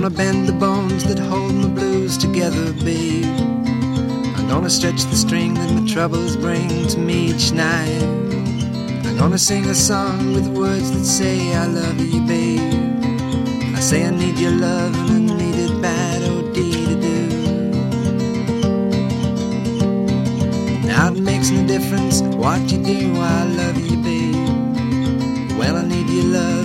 gonna bend the bones that hold my blues together, babe. I'm gonna stretch the string that my troubles bring to me each night. I'm gonna sing a song with words that say I love you, babe. I say I need your love and I need it bad, oh dee to do. Now it makes no difference what you do, I love you, babe. Well, I need your love.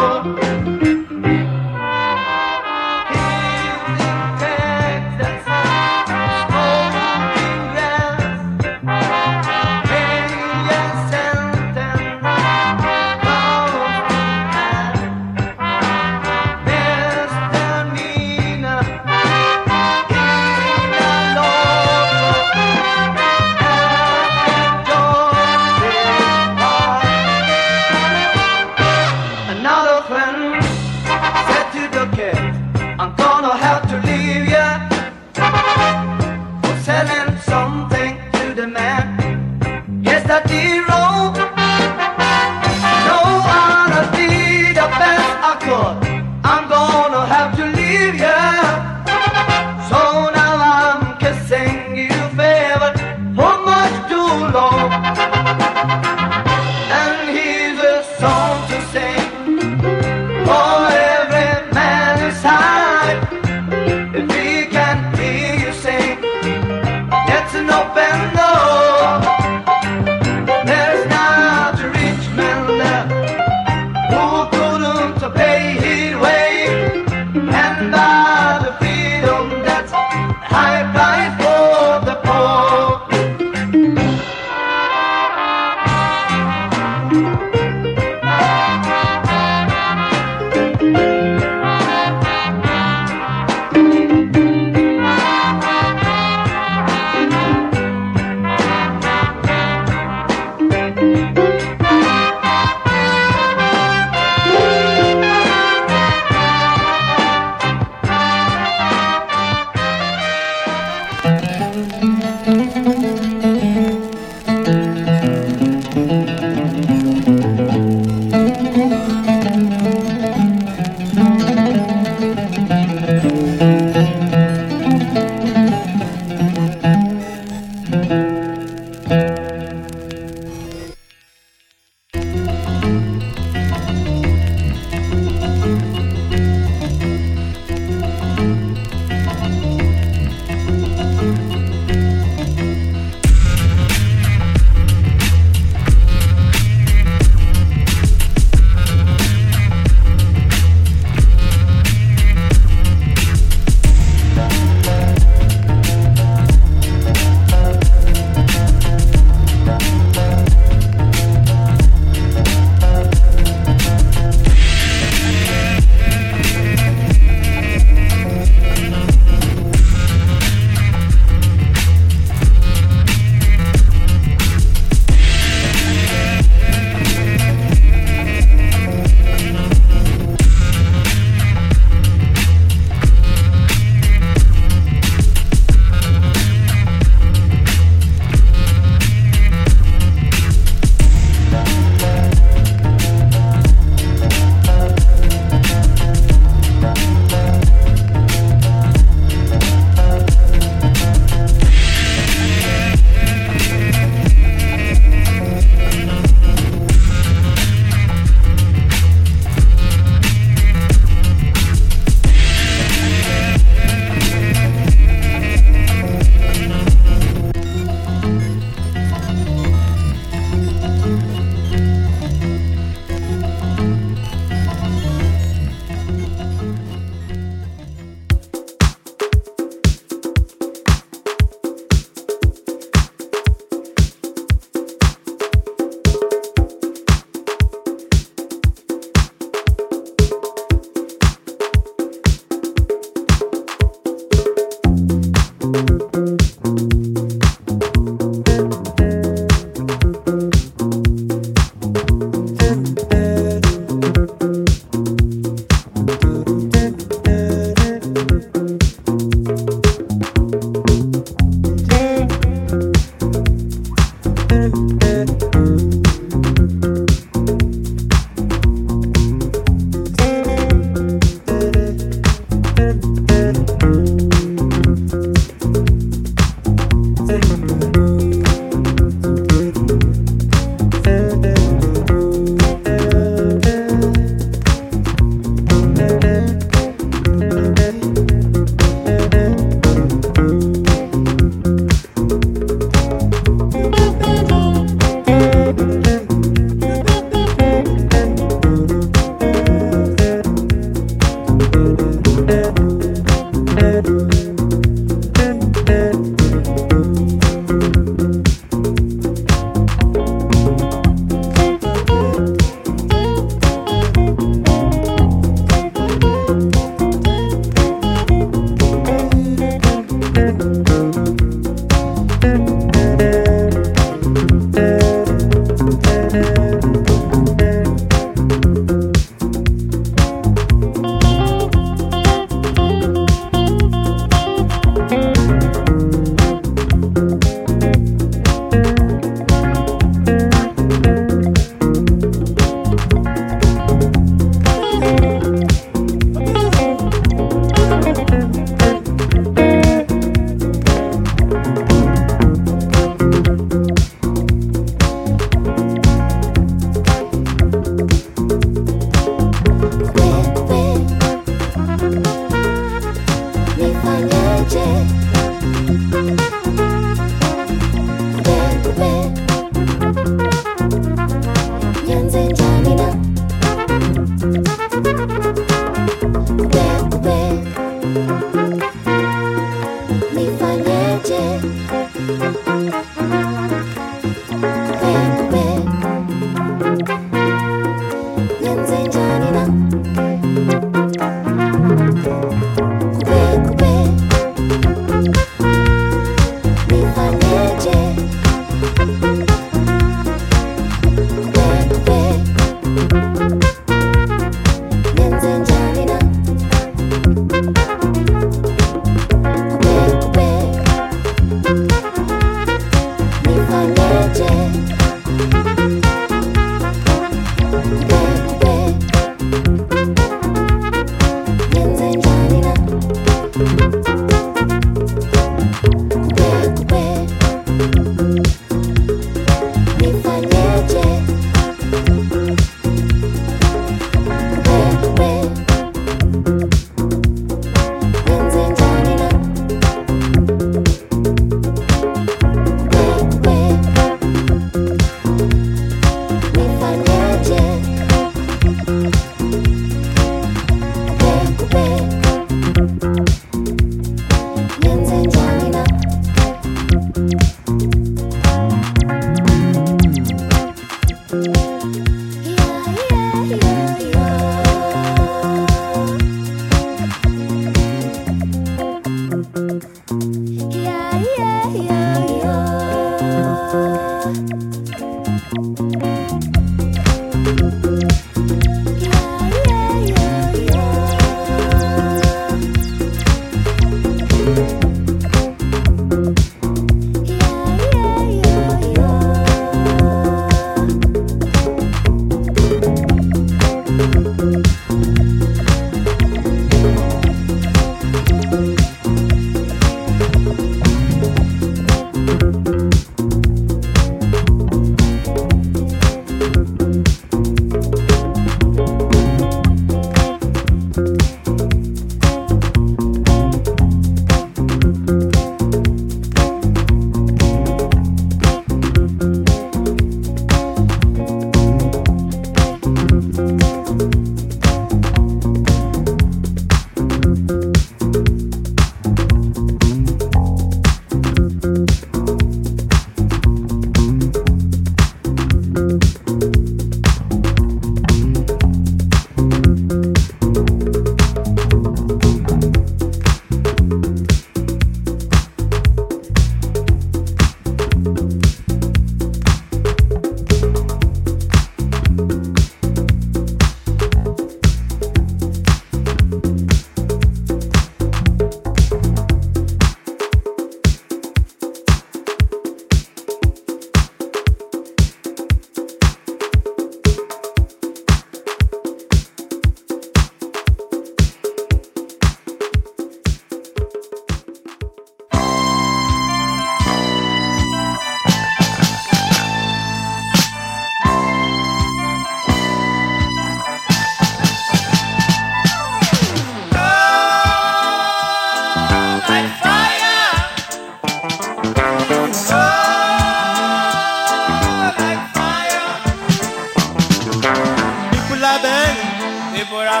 for a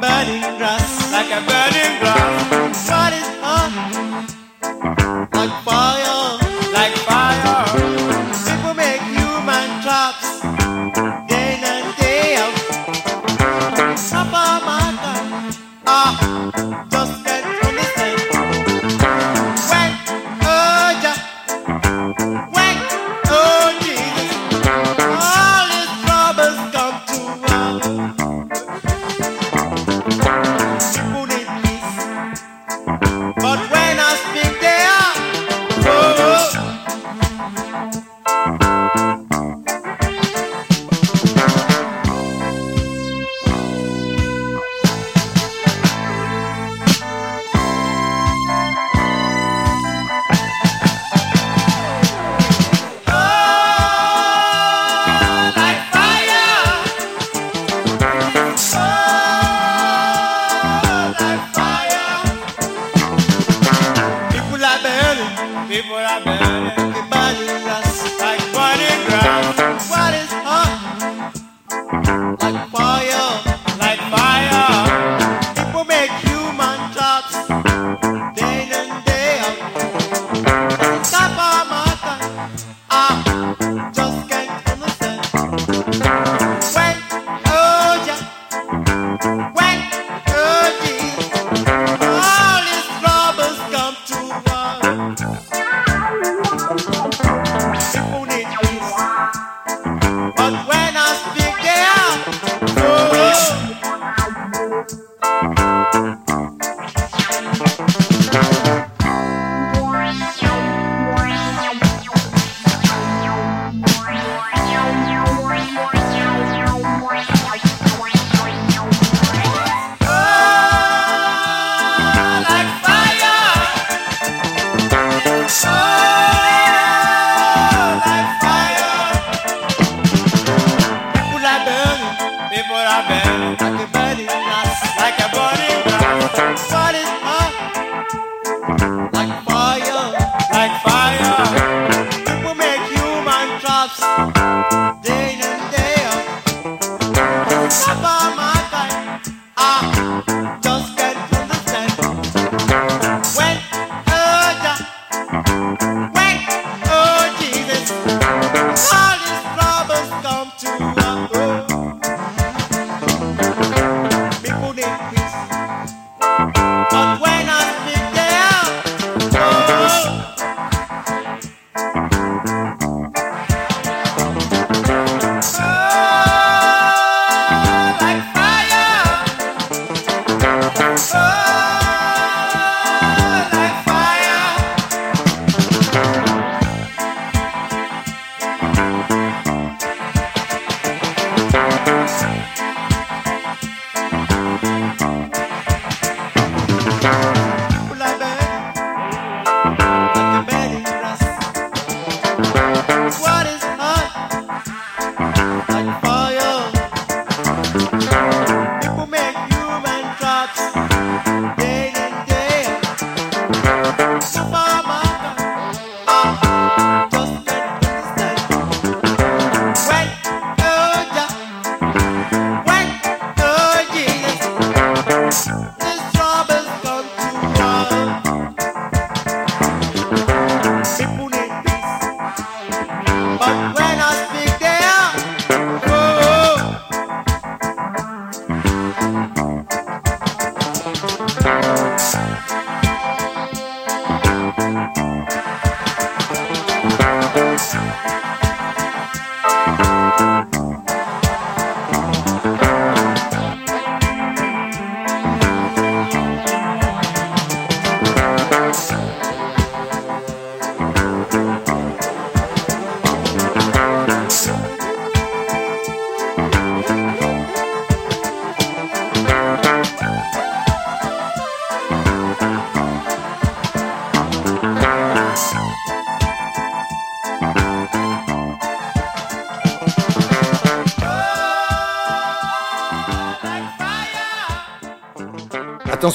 burning grass, like a burning grass. What is up? Like fire.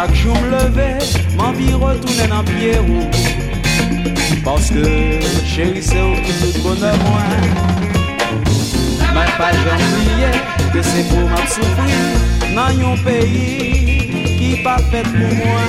Chaque jour me lever, m'envie retourner dans Pierrot. Parce que chérie, c'est au qui tout bonheur moi. M'a pas jamais oublié que c'est pour m'a souffrir dans un pays qui pas fait pour moi.